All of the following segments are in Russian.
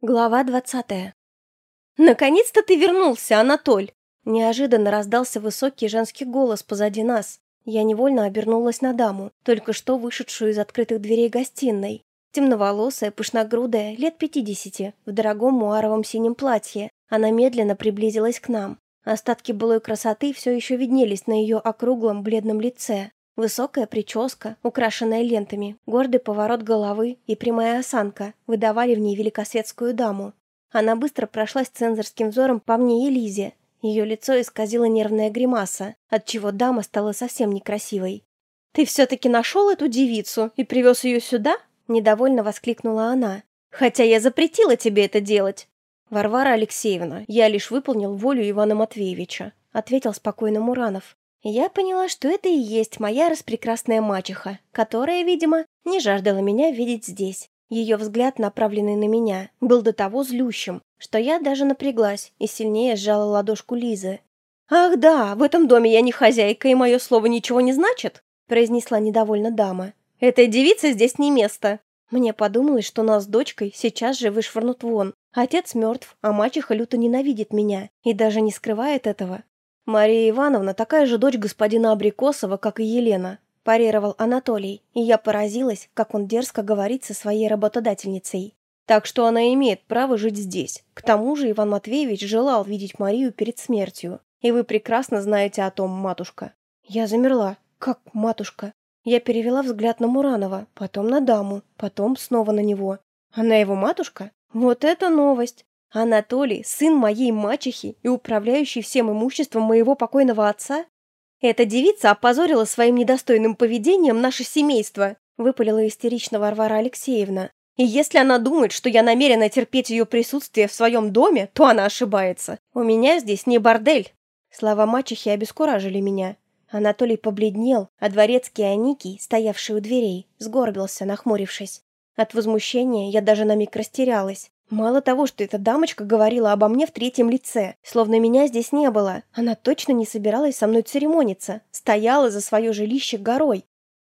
Глава двадцатая. «Наконец-то ты вернулся, Анатоль!» Неожиданно раздался высокий женский голос позади нас. Я невольно обернулась на даму, только что вышедшую из открытых дверей гостиной. Темноволосая, пышногрудая, лет пятидесяти, в дорогом муаровом синем платье. Она медленно приблизилась к нам. Остатки былой красоты все еще виднелись на ее округлом бледном лице. Высокая прическа, украшенная лентами, гордый поворот головы и прямая осанка выдавали в ней великосветскую даму. Она быстро прошлась цензорским взором по мне и Лизе. Ее лицо исказило нервная гримаса, отчего дама стала совсем некрасивой. «Ты все-таки нашел эту девицу и привез ее сюда?» – недовольно воскликнула она. «Хотя я запретила тебе это делать!» «Варвара Алексеевна, я лишь выполнил волю Ивана Матвеевича», – ответил спокойно Муранов. Я поняла, что это и есть моя распрекрасная мачеха, которая, видимо, не жаждала меня видеть здесь. Ее взгляд, направленный на меня, был до того злющим, что я даже напряглась и сильнее сжала ладошку Лизы. «Ах да, в этом доме я не хозяйка, и мое слово ничего не значит», произнесла недовольно дама. «Этой девице здесь не место». Мне подумалось, что нас с дочкой сейчас же вышвырнут вон. Отец мертв, а мачеха люто ненавидит меня и даже не скрывает этого. «Мария Ивановна такая же дочь господина Абрикосова, как и Елена», парировал Анатолий, и я поразилась, как он дерзко говорит со своей работодательницей. Так что она имеет право жить здесь. К тому же Иван Матвеевич желал видеть Марию перед смертью. И вы прекрасно знаете о том, матушка. Я замерла. Как матушка? Я перевела взгляд на Муранова, потом на даму, потом снова на него. Она его матушка? Вот это новость! Анатолий, сын моей мачехи и управляющий всем имуществом моего покойного отца? Эта девица опозорила своим недостойным поведением наше семейство, выпалила истерично Варвара Алексеевна. И если она думает, что я намерена терпеть ее присутствие в своем доме, то она ошибается. У меня здесь не бордель. Слова мачехи обескуражили меня. Анатолий побледнел, а дворецкий Аникий, стоявший у дверей, сгорбился, нахмурившись. От возмущения я даже на миг растерялась. Мало того, что эта дамочка говорила обо мне в третьем лице, словно меня здесь не было, она точно не собиралась со мной церемониться, стояла за свое жилище горой.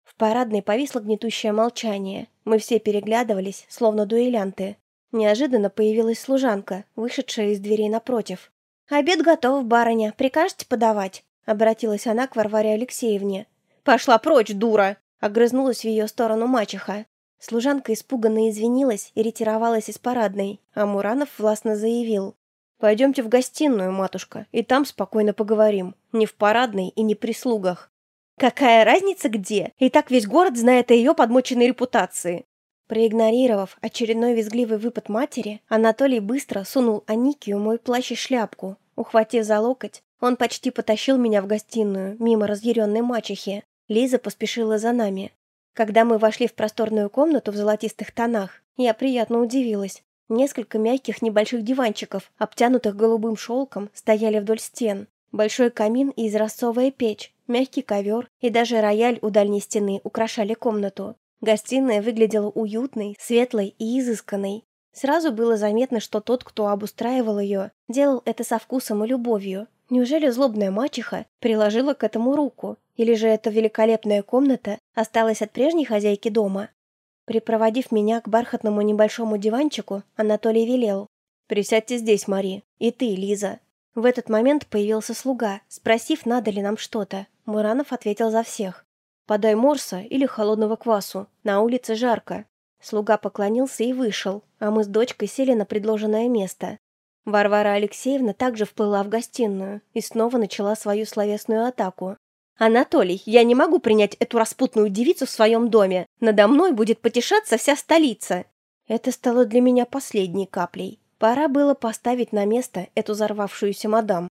В парадной повисло гнетущее молчание. Мы все переглядывались, словно дуэлянты. Неожиданно появилась служанка, вышедшая из дверей напротив. «Обед готов, барыня. Прикажете подавать?» Обратилась она к Варваре Алексеевне. «Пошла прочь, дура!» Огрызнулась в ее сторону мачеха. Служанка испуганно извинилась и ретировалась из парадной, а Муранов властно заявил. «Пойдемте в гостиную, матушка, и там спокойно поговорим. Не в парадной и не при слугах». «Какая разница где? И так весь город знает о ее подмоченной репутации». Проигнорировав очередной визгливый выпад матери, Анатолий быстро сунул Аникию мой плащ и шляпку. Ухватив за локоть, он почти потащил меня в гостиную, мимо разъяренной мачехи. Лиза поспешила за нами. Когда мы вошли в просторную комнату в золотистых тонах, я приятно удивилась. Несколько мягких небольших диванчиков, обтянутых голубым шелком, стояли вдоль стен. Большой камин и изразцовая печь, мягкий ковер и даже рояль у дальней стены украшали комнату. Гостиная выглядела уютной, светлой и изысканной. Сразу было заметно, что тот, кто обустраивал ее, делал это со вкусом и любовью. Неужели злобная мачеха приложила к этому руку? Или же эта великолепная комната осталась от прежней хозяйки дома? Припроводив меня к бархатному небольшому диванчику, Анатолий велел. «Присядьте здесь, Мари. И ты, Лиза». В этот момент появился слуга, спросив, надо ли нам что-то. Муранов ответил за всех. «Подай морса или холодного квасу. На улице жарко». Слуга поклонился и вышел, а мы с дочкой сели на предложенное место. Варвара Алексеевна также вплыла в гостиную и снова начала свою словесную атаку. «Анатолий, я не могу принять эту распутную девицу в своем доме. Надо мной будет потешаться вся столица». Это стало для меня последней каплей. Пора было поставить на место эту взорвавшуюся мадам.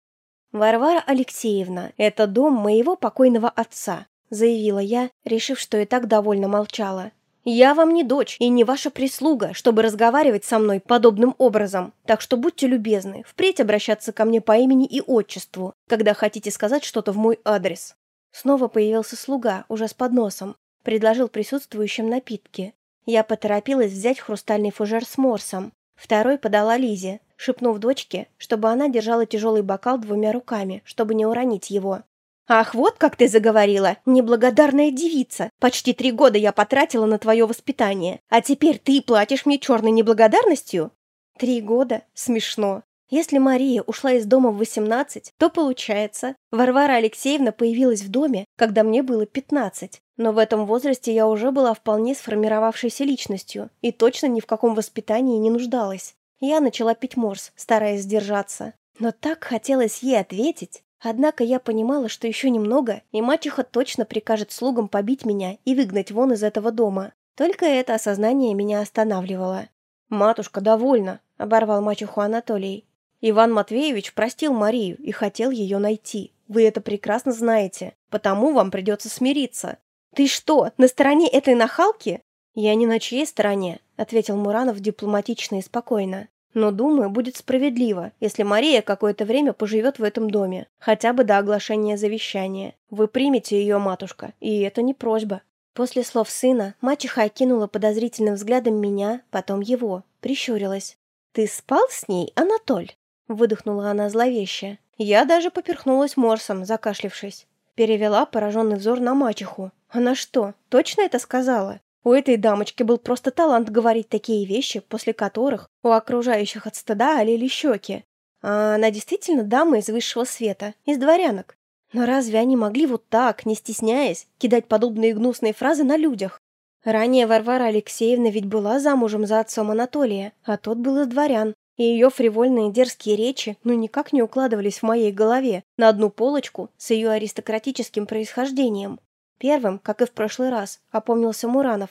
«Варвара Алексеевна, это дом моего покойного отца», заявила я, решив, что и так довольно молчала. Я вам не дочь и не ваша прислуга, чтобы разговаривать со мной подобным образом. Так что будьте любезны, впредь обращаться ко мне по имени и отчеству, когда хотите сказать что-то в мой адрес». Снова появился слуга, уже с подносом. Предложил присутствующим напитки. Я поторопилась взять хрустальный фужер с морсом. Второй подала Лизе, шепнув дочке, чтобы она держала тяжелый бокал двумя руками, чтобы не уронить его. «Ах, вот как ты заговорила, неблагодарная девица! Почти три года я потратила на твое воспитание, а теперь ты платишь мне черной неблагодарностью?» Три года? Смешно. Если Мария ушла из дома в 18, то получается, Варвара Алексеевна появилась в доме, когда мне было 15. Но в этом возрасте я уже была вполне сформировавшейся личностью и точно ни в каком воспитании не нуждалась. Я начала пить морс, стараясь сдержаться. Но так хотелось ей ответить. Однако я понимала, что еще немного, и мачеха точно прикажет слугам побить меня и выгнать вон из этого дома. Только это осознание меня останавливало. «Матушка, довольна», — оборвал мачеху Анатолий. «Иван Матвеевич простил Марию и хотел ее найти. Вы это прекрасно знаете, потому вам придется смириться». «Ты что, на стороне этой нахалки?» «Я не на чьей стороне», — ответил Муранов дипломатично и спокойно. «Но, думаю, будет справедливо, если Мария какое-то время поживет в этом доме, хотя бы до оглашения завещания. Вы примете ее, матушка, и это не просьба». После слов сына мачеха окинула подозрительным взглядом меня, потом его, прищурилась. «Ты спал с ней, Анатоль?» Выдохнула она зловеще. Я даже поперхнулась морсом, закашлившись. Перевела пораженный взор на мачеху. Она что, точно это сказала? У этой дамочки был просто талант говорить такие вещи, после которых у окружающих от стыда олели щеки. А она действительно дама из высшего света, из дворянок. Но разве они могли вот так, не стесняясь, кидать подобные гнусные фразы на людях? Ранее Варвара Алексеевна ведь была замужем за отцом Анатолия, а тот был из дворян, и ее фривольные дерзкие речи ну никак не укладывались в моей голове на одну полочку с ее аристократическим происхождением. Первым, как и в прошлый раз, опомнился Муранов.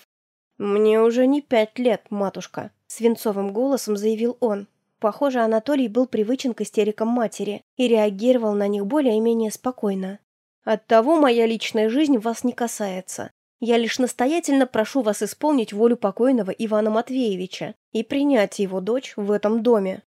«Мне уже не пять лет, матушка», — свинцовым голосом заявил он. Похоже, Анатолий был привычен к истерикам матери и реагировал на них более-менее спокойно. «Оттого моя личная жизнь вас не касается. Я лишь настоятельно прошу вас исполнить волю покойного Ивана Матвеевича и принять его дочь в этом доме».